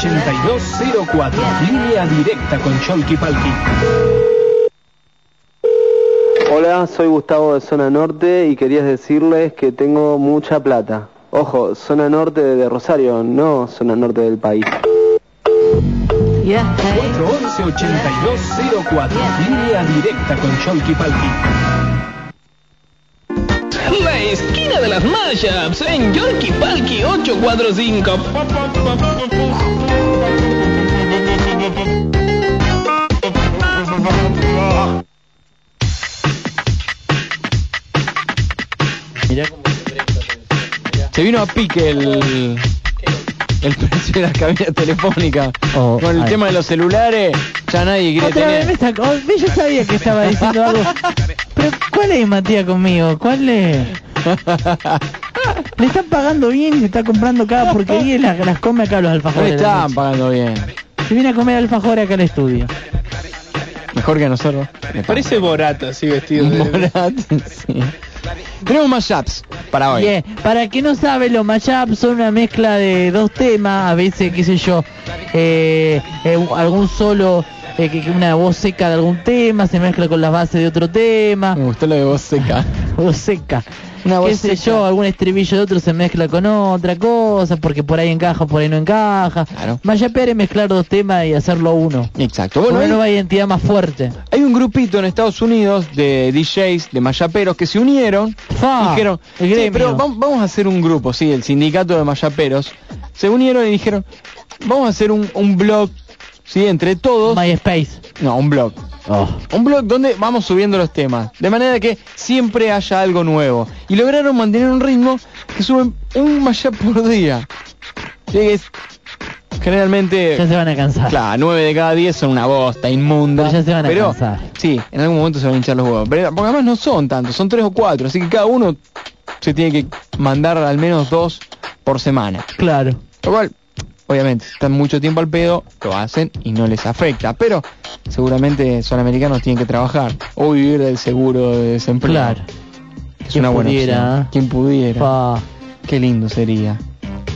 411-8204. Línea directa con Cholky Palki. Hola, soy Gustavo de Zona Norte y quería decirles que tengo mucha plata. Ojo, Zona Norte de Rosario, no Zona Norte del país. Ya está. 411-8204. Línea directa con Cholky Palki. La esquina de las mashups en Yolki Palki 845. Se vino a pique el, el precio de las cabinas telefónicas. Oh, Con el ay. tema de los celulares, Ya nadie quiere Otra vez tener. me sacó. Ve, Yo sabía que estaba diciendo algo. (laughs) Pero, ¿cuál es Matías conmigo? ¿Cuál es? (laughs) Le están pagando bien y se está comprando cada porquería y las, las come acá los alfajores. le están pagando bien. Se viene a comer alfajores acá al estudio. Mejor que a nosotros. Parece Borat así vestido. de- Morat, (laughs) sí. Tenemos mashups para hoy. Bien, para el que no sabe, los mashups son una mezcla de dos temas, a veces, qué sé yo, eh, eh, algún solo, eh, una voz seca de algún tema, se mezcla con las bases de otro tema, Me gustó lo de voz seca. (laughs) voz seca. Una qué sé yo, algún estribillo de otro se mezcla con otra cosa, porque por ahí encaja, por ahí no encaja. Claro. Mashupear es mezclar dos temas y hacerlo uno. Exacto. Bueno, Bueno, una hay, nueva identidad más fuerte. hay un grupito en Estados Unidos de DJs, de mayaperos, que se unieron Fa, dijeron, vamos a hacer un grupo, sí, el sindicato de mayaperos. Se unieron y dijeron, vamos a hacer un, un blog, sí, entre todos. MySpace. No, un blog. Oh. Un blog donde vamos subiendo los temas, de manera que siempre haya algo nuevo. Y lograron mantener un ritmo que suben un mashup por día. Sí, es- generalmente, Ya se van a cansar. claro, 9 de cada 10 son una bosta, inmunda. Pero ya se van a pero, cansar. Sí, en algún momento se van a hinchar los huevos. Pero, porque además no son tantos, son 3 o 4, así que cada uno se tiene que mandar al menos dos por semana. Claro. Lo cual, obviamente, están mucho tiempo al pedo, lo hacen y no les afecta. Pero seguramente son americanos, tienen que trabajar o vivir del seguro de desempleo. Claro. Es Quien una buena pudiera, opción. Quien pudiera. Pa. Qué lindo sería.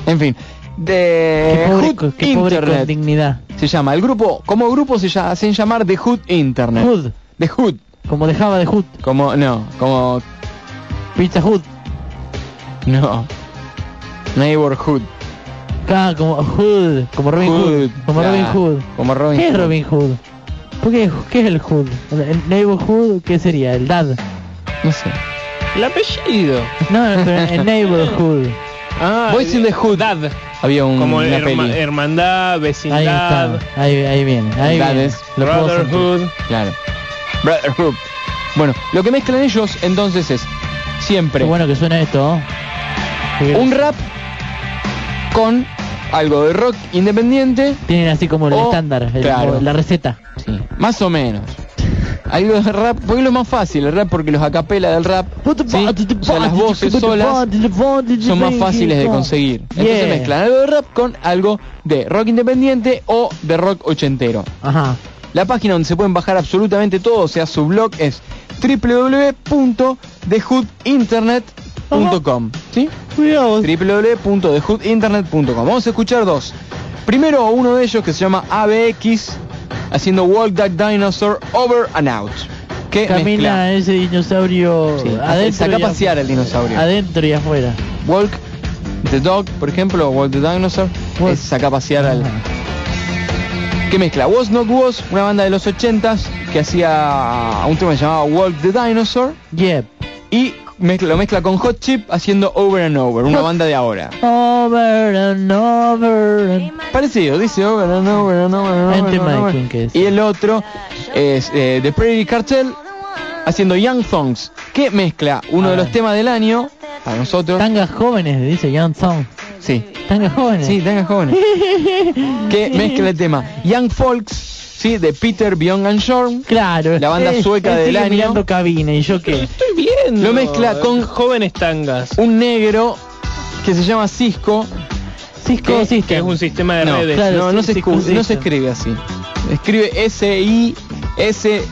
En fin, Qué de pobre, Hood co- qué pobre con Internet dignidad. se llama. El grupo, como grupo se llama, hacen llamar The Hood Internet. Hood. The Hood. Como dejaba de Hood. Como, no, como, Pizza Hood. no. Neighborhood. Ah, como Hood. Como Robin Hood. Como claro, Robin Hood. Como Robin ¿Qué es Hood. Robin Hood? ¿Por qué, ¿Qué es el Hood? ¿El Neighborhood qué sería? ¿El Dad? No sé. El apellido. No, pero el (laughs) Neighborhood. Ah, Boys in the Hood. Dad. Había un, Como una herma- peli. hermandad, Ahí vecindad, está. Ahí, ahí viene. Ahí viene. Dades. Brotherhood. Claro. Brotherhood. Bueno, lo que mezclan ellos entonces es siempre Qué bueno que suena esto. Qué un rap con algo de rock independiente, Tienen así como el o- estándar, el- claro. la receta. sí, más o menos. Algo de rap, porque es lo más fácil, el rap porque los acapela del rap, ¿sí? o sea, las voces solas son más fáciles de conseguir. Entonces Yeah. mezclan algo de rap con algo de rock independiente o de rock ochentero. Ajá. La página donde se pueden bajar absolutamente todo, o sea, su blog es www.thehoodinternet.com. ¿Sí? Www.thehoodinternet.com. Vamos a escuchar dos. Primero uno de ellos que se llama ABX haciendo Walk That Dinosaur Over and Out. Que Camina mezcla. ese dinosaurio Sí, adentro. saca pasear el dinosaurio. Adentro y afuera. Walk the Dog, por ejemplo, Walk the Dinosaur, Walk- es saca pasear al, Ajá. que mezcla Was Not Was, una banda de los 80s que hacía un tema llamaba Walk the Dinosaur Yep. y mezcla, lo mezcla con Hot Chip haciendo Over and Over, una banda de ahora. Over and over and... Parecido, dice Over and Over and Over and Over. and que es. Y el otro es eh, The Prairie Cartel haciendo Young Thongs, que mezcla uno de Ah. los temas del año para nosotros. Tangas jóvenes, dice Young Song. Sí, Tangas jóvenes. sí, tengan jóvenes. (laughs) que mezcla el tema Young Folks, sí, de Peter Bjorn and Shorn. Claro. La banda Él- sueca del año. mirando cabina y yo qué. Estoy viendo. Lo mezcla con- jóvenes tangas. Un negro que se llama Cisco. Cisco. Que es un sistema de No, redes. claro. no, no, se, no se escribe así. Escribe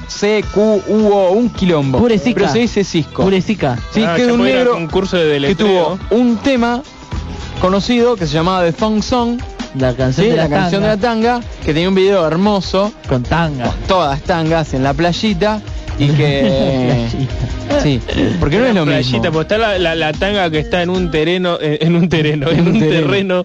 S-I-S-C-Q-U-O, un quilombo. Purecica. Pero se dice Cisco. Purecica. Sí, Ah, que es un negro concurso de que tuvo un tema conocido que se llamaba The Thong Song, La canción ¿sí? de la, la, canción de la tanga. que tenía un video hermoso, Con tanga. con todas tangas en la playita, y que... (laughs) sí, porque no es lo Playita, mismo. porque está la, la, la tanga que está en un terreno, eh, en un terreno, en En un terreno. terreno,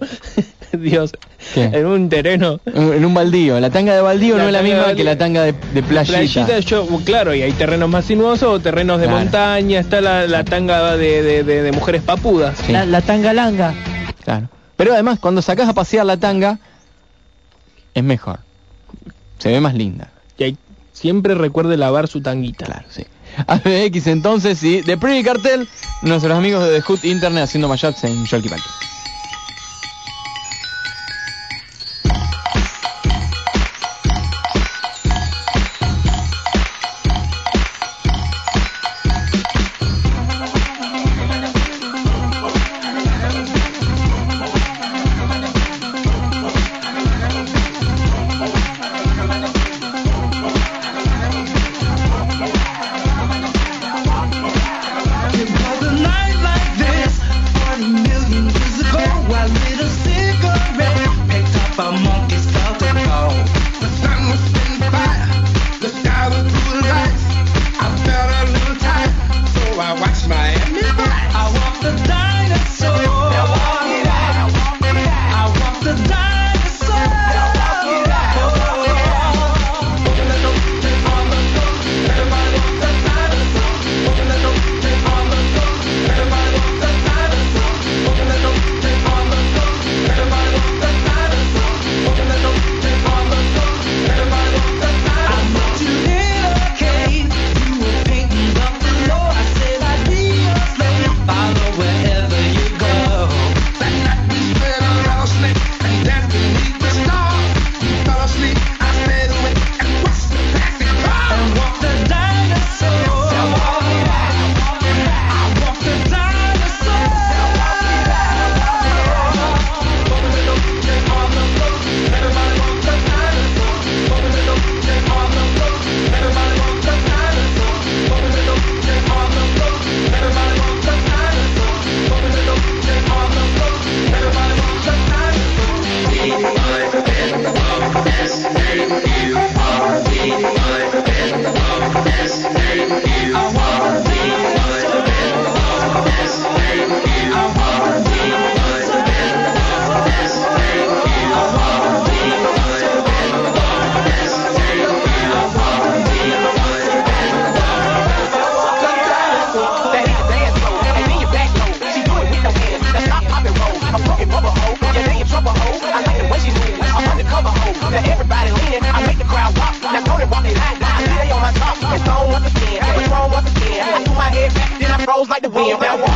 (laughs) Dios, ¿Qué? en un terreno. En un baldío, la tanga de baldío La no es la misma que la tanga de, de playita. Playita, yo, claro, y hay terrenos más sinuosos o terrenos de Claro. montaña, está la, la tanga de, de, de, de mujeres papudas. Sí. La, la tanga langa. Claro. Pero además, cuando sacas a pasear la tanga, es mejor. Se ve más linda. Y hay, siempre recuerde lavar su tanguita. Claro, sí. ABX entonces y The Pretty Cartel, nuestros amigos de The Hood Internet haciendo mashups en Sholky Palki. Hola,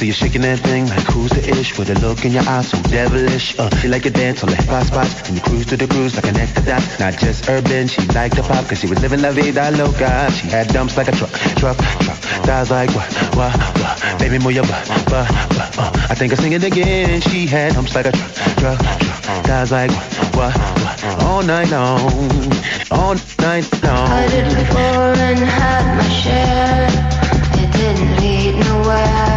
So you're shaking that thing like who's the ish with a look in your eyes so devilish. Uh, she like to dance on the hot spots, and you cruise to the cruise like an dot. Not just urban, she liked the pop, cause she was living la vida loca. She had dumps like a truck, truck, truck. Thighs like what, what, what? Baby, move your butt, butt, butt. Uh, I think I sing it again. She had dumps like a truck, truck, truck. Thighs like what, what, what? All night long, all night long. I did before and had my share. It didn't lead nowhere.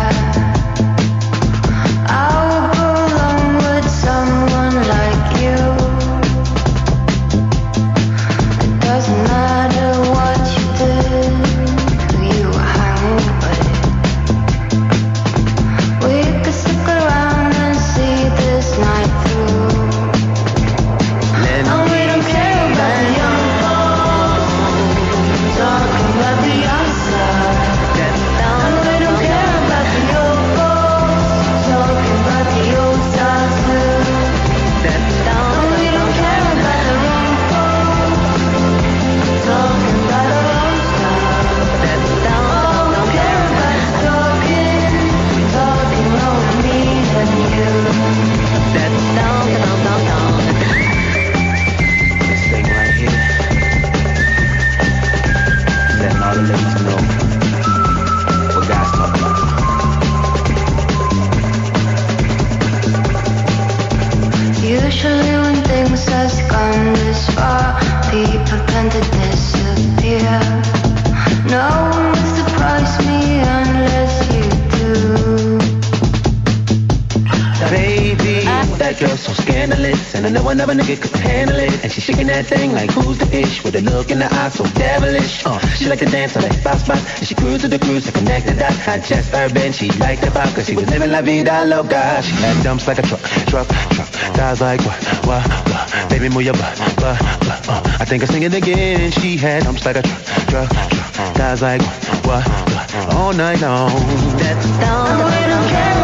That girl so scandalous. And I know another nigga could handle it. And she shaking that thing like who's the ish? With a look in the eye so devilish. Uh, She like to dance on that spot spot And she cruise to the cruise to connect the dots Not just urban, she liked the vibe Cause she was living la vida loca. She had dumps like a truck, truck, truck. Thighs like what, what, what Baby move your butt, butt, butt. Uh, I think I sing it again. She had dumps like a truck, truck, truck. Thighs like what, what, what All night long. That's down And we don't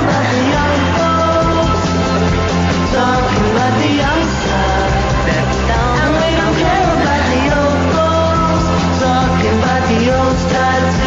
style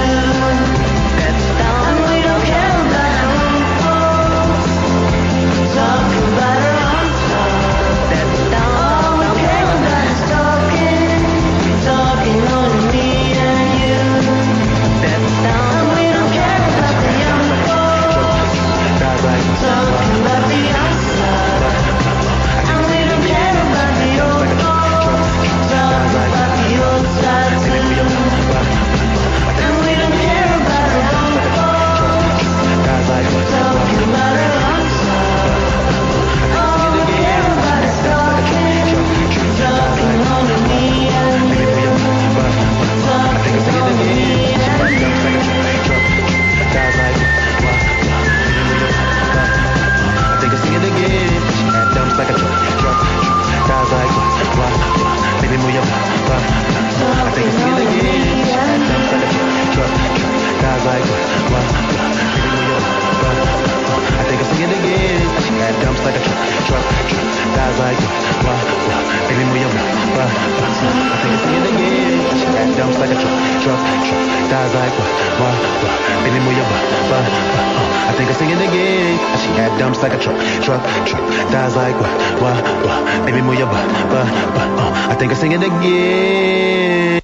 had dumps like a truck, truck, truck. Thighs like what, what, what. Baby, move your butt, butt, butt. I think I sing it again.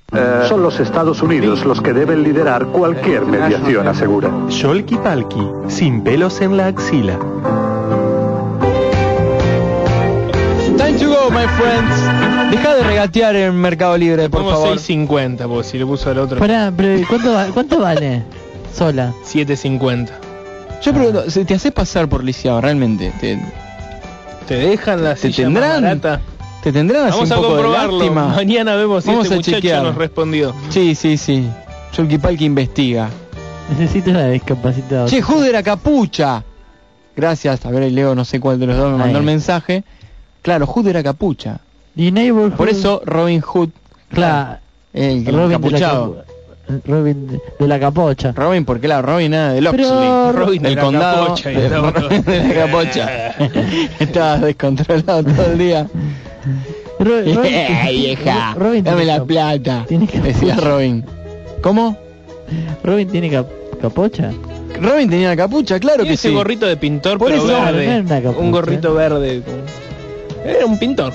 Son los Estados Unidos los que deben liderar cualquier mediación asegura. Sholky Palki, sin pelos en la axila. Time to go, my friends. Deja de regatear en Mercado Libre, por favor. 6.50, porque si le puso al otro. Pará, pero ¿cuánto, va- cuánto vale? (laughs) Sola. 7.50. Yo pregunto, ¿se te hace pasar por lisiado realmente? ¿Te, ¿Te dejan la te tendrán? barata? ¿Te tendrán así Vamos un a poco comprobarlo. Mañana vemos si Vamos este a muchacho chequear. nos respondió. Sí, sí, sí. Sholky Palki investiga. Necesito una discapacidad. Che, Jude era capucha. Gracias, a ver, ahí Leo, no sé cuál de los dos me mandó el mensaje. Claro, Hood era capucha. Y Neighborhood. Por eso Robin Hood, Claro. el, el Robin de la capuchado. Robin de, de la capocha. Robin, porque claro, Robin era del Pero Oxley, Robin de del la condado, capocha de, Robin de la capocha. (laughs) Estaba descontrolado todo el día. Ro- (laughs) Robin- vieja, Robin dame la plata. Decía Robin. ¿Cómo? Robin tiene cap- capocha. Robin tenía la capucha, claro que ese sí. gorrito de pintor, Por pero eso- verde. No un gorrito verde. Era un pintor.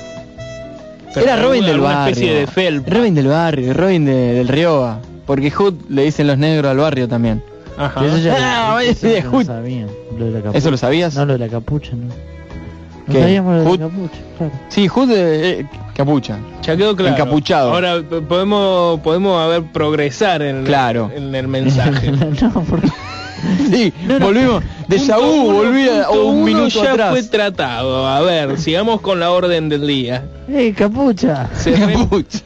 Pero Era Robin del barrio. especie de felpa. Robin del barrio, Robin de- del Rioba. Porque Hood le dicen los negros al barrio también. Ajá. Eso ya (laughs) Ah, lo- vaya eso de Hood. sabían, lo de la capucha. ¿Eso lo sabías? No, lo de la capucha, no. No ¿Qué? sabíamos lo de la capucha, claro. Sí, Hood eh, eh, capucha. Ya quedó claro. Encapuchado. Ahora podemos podemos haber progresar en, Claro. en el mensaje. (laughs) no, por... (laughs) Sí, volvimos. De Punto vu uno, volví a punto un minuto ya atrás. fue tratado. A ver, sigamos con la orden del día. ¡Eh, capucha! Se Capucha.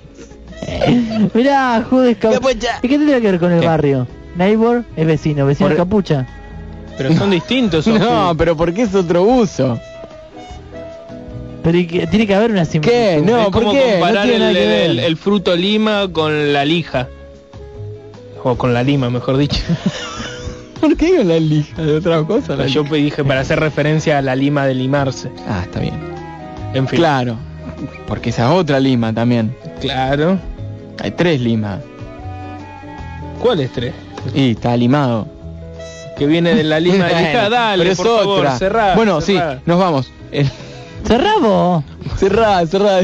(laughs) Mirá, Hood es capucha. ¿Y qué tiene que ver con el ¿Qué? barrio? Neighbor es vecino, vecino Por- es capucha. Pero son (laughs) distintos. No, pero porque es otro uso. Pero ¿y qué? tiene que haber una similitud. ¿Qué? No, es ¿por como qué? No comparar tiene el, que el- el fruto lima con la lija. O con la lima, mejor dicho. (laughs) ¿Por qué con la lija de otra cosa? La Yo dije para hacer referencia a la lima de limarse. Ah, está bien. En fin. Claro. Porque esa es otra lima también. Claro. Hay tres limas. ¿Cuál es tres? Y está limado. Que viene de la (laughs) lima de lija. Bueno, Dale, pero es por favor, otra. cerrá, bueno, cerrá. sí, nos vamos. El- ¡Cerramos! Cerrá, cerrá.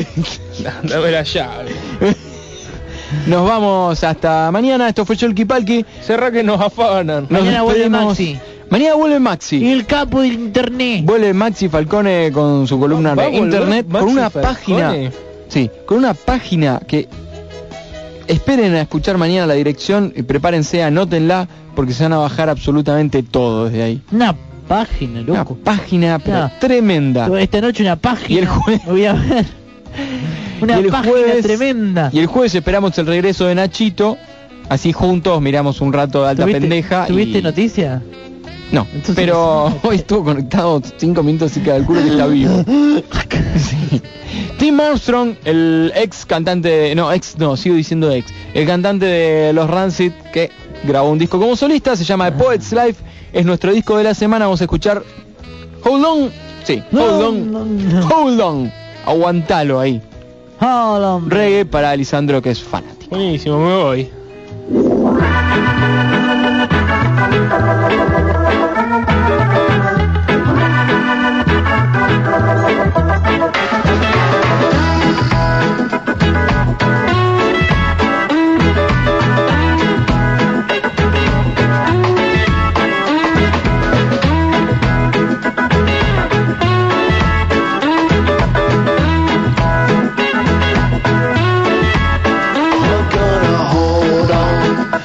Dame la llave. (laughs) Nos vamos hasta mañana. Esto fue Cholky Palki. Cerrá que nos afanan. Nos Mañana vuelve. Maxi. Mañana vuelve Maxi. El capo del internet. Vuelve Maxi Falcone con su columna ¿Va a de internet Maxi con una Falcone? página. Sí, con una página que esperen a escuchar mañana la dirección y prepárense, anótenla porque se van a bajar absolutamente todo desde ahí. Una página, Una loco. página pero Ya. tremenda. Esta noche una página. Y el jueves- Voy a ver. (laughs) Una página jueves- tremenda. Y el jueves esperamos el regreso de Nachito. Así juntos miramos un rato de alta ¿Tuviste- pendeja. ¿Tuviste y... noticia? No, pero (laughs) hoy estuvo conectado cinco minutos y calculo que está vivo. (laughs) Sí. Tim Armstrong, el ex cantante, de- no, ex, no, sigo diciendo ex, el cantante de los Rancid que grabó un disco como solista, se llama The Poet's Life, es nuestro disco de la semana, vamos a escuchar Hold On, sí, Hold On, Hold On, aguantalo ahí. Hold on. Reggae para Lisandro que es fanático. Buenísimo, me voy.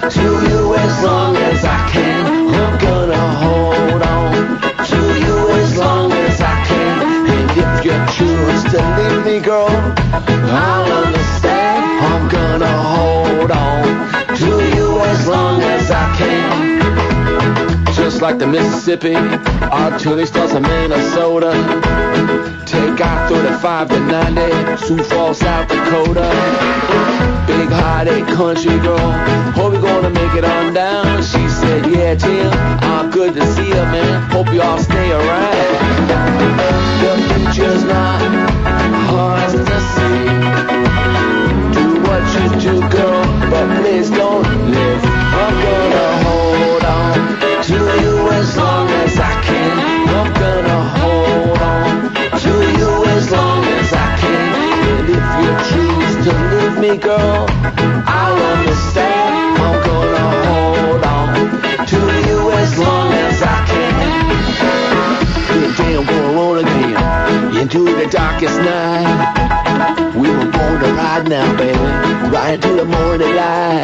To you as long as I can. I'm gonna hold on to you as long as I can. And if you choose to leave me, girl, I'll Like the Mississippi, our Artillery starts in Minnesota. Take out 35 to 90, Sioux Falls, South Dakota. Big hearted country girl, hope we gonna make it on down. She said, Yeah, Jim, I'm good to see you, man. Hope you all stay around. The future's not hard to see. Do what you girl, but please don't live. I'm gonna hold on to you as long as I can. I'm gonna hold on to you as long as I can. And if you choose to leave me, girl, I'll understand. I'm gonna hold on to you as long as I can. I'm gonna roll again into the darkest night. We were born to ride now, baby, right into the morning light.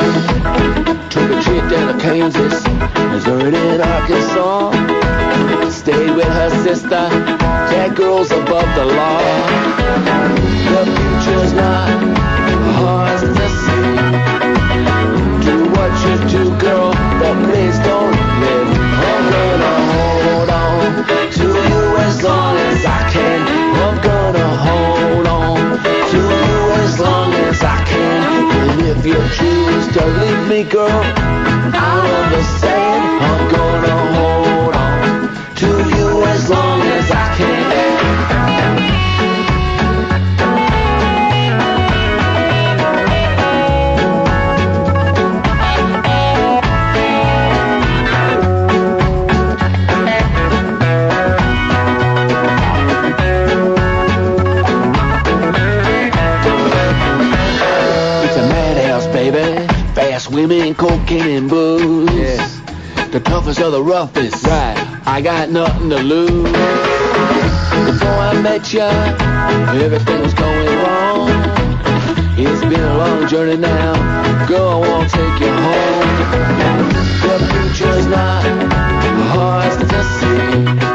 Took a trip down to Kansas, Missouri, and Arkansas. Stayed with her sister, that girl's above the law. The future's not hard to see. Do what you do, girl, but please don't live. I'm gonna hold on to you as long as I can. And if you choose to leave me, girl, I'll understand. I'm gonna hold on to you as long as I can. Women, cocaine, and booze. Yes. The toughest of the roughest. Right. I got nothing to lose. Before I met ya, everything was going wrong. It's been a long journey now. Girl, I wanna take you home. The future's not hard to see.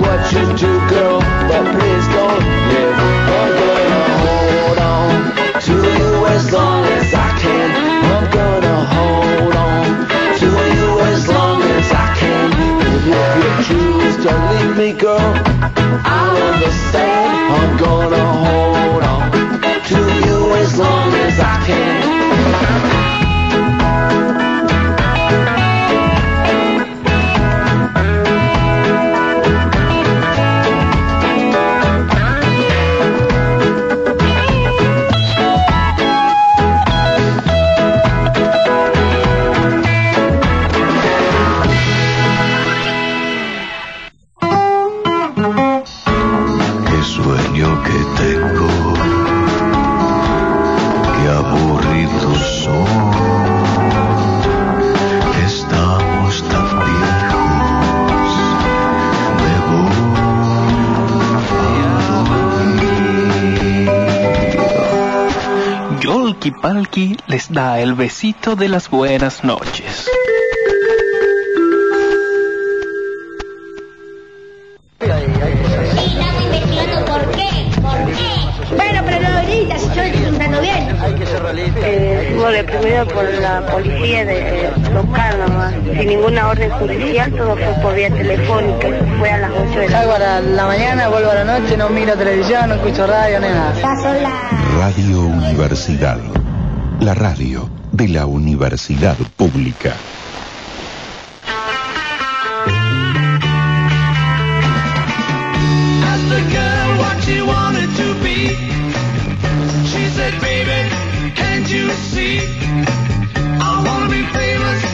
What you do, girl, but please don't live. Gonna hold on to you as long as I can. I'm gonna hold on to you as long as I can. And if you choose to leave me, girl, I'll understand. I'm gonna hold on to you as long as I can. Da el besito de las buenas noches. ¿Por qué? ¿Por qué? Bueno, pero no ahorita, si yo estoy preguntando bien. Eh, bueno, primero por la policía de buscar nomás. Sin ninguna orden judicial, todo fue por vía telefónica. Eso fue a las 8 de la Salgo a la, la mañana, vuelvo a la noche, no miro televisión, no escucho radio, ni nada. Radio Universidad. La radio de la Universidad Pública. She said, baby, can't you see? I wanna be famous,